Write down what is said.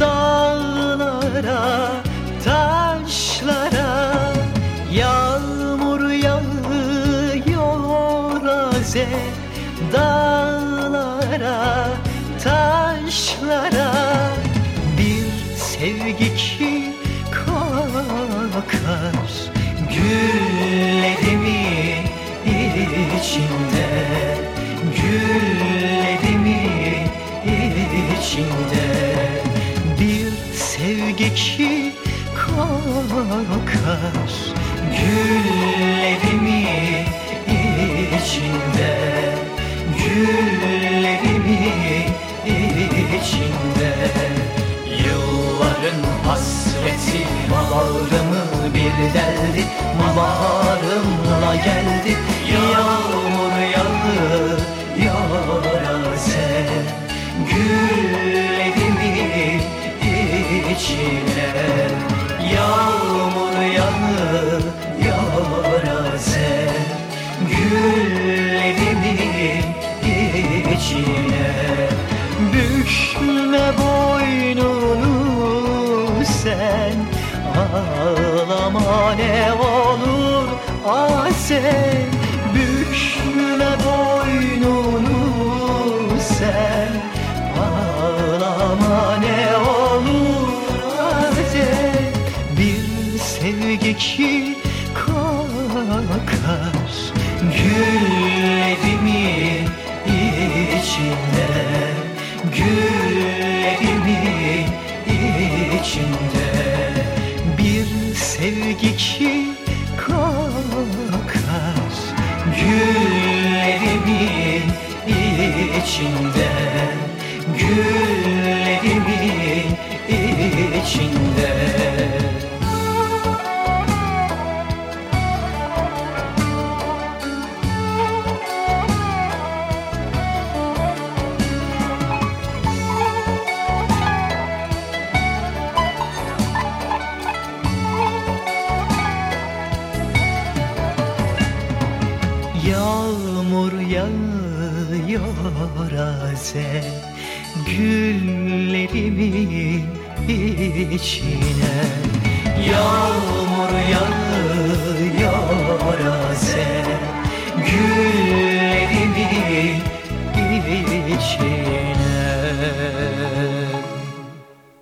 Dağlara, taşlara. Yağmur yağıyor aze Dağlara, taşlara. Bir sevgi ki kokar Güllerimi içinde Güllerimi içinde ki kokar. Güllerimi içinde Güllerimi içinde. Yılların hasreti bağrımı bir deldi Baharımla geldi. Yağmur içine Yağmur yağdı Yaraze Güllerimi içine Bükme boynunu sen. Ağlama ne olur ah sen. Bükme sevgi ki kokar Güllerimi içinde Güllerimi içinde. Bir sevgi ki kokar Güllerimi içinde Güllerimi içinde Yağmur yağıyor aze Güllerimin içine. Yağmur